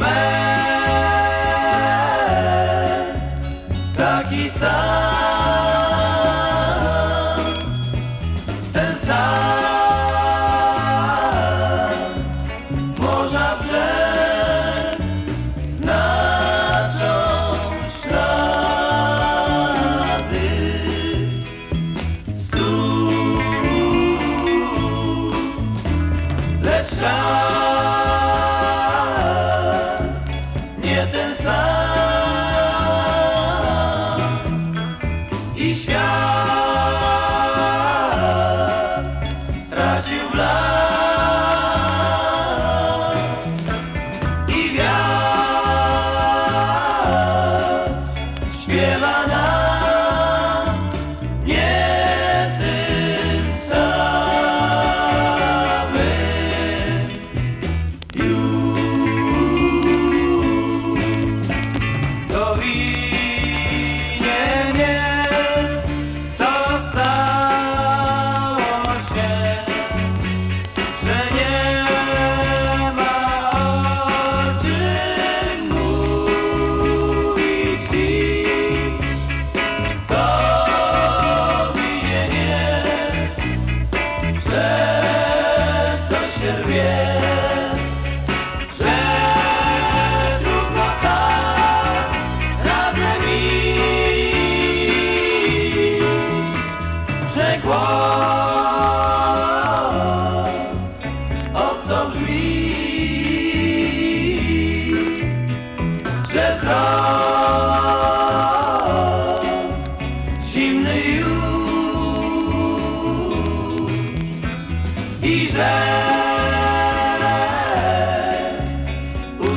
man. Taki sam. Stracił blask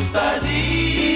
assusta de